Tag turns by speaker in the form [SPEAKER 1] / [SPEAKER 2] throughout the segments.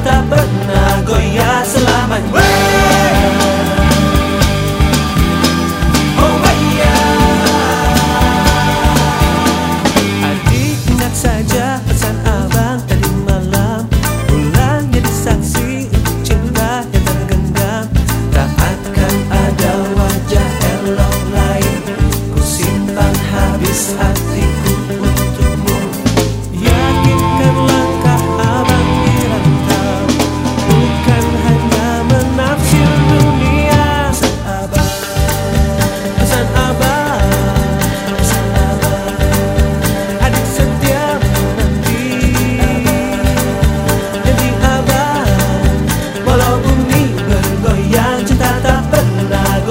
[SPEAKER 1] tak pernah goyah selamanya.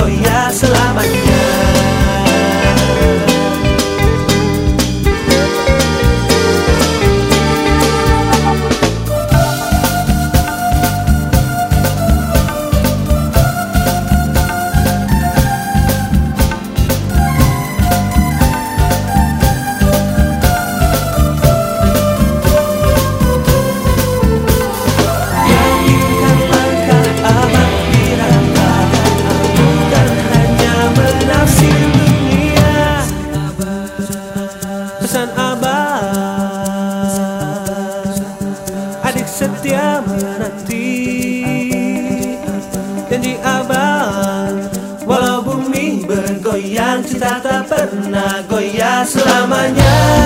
[SPEAKER 1] todo y sabar. Adik setia menanti Janji abang Walau bumi bergoyang Cinta tak pernah goyah selamanya.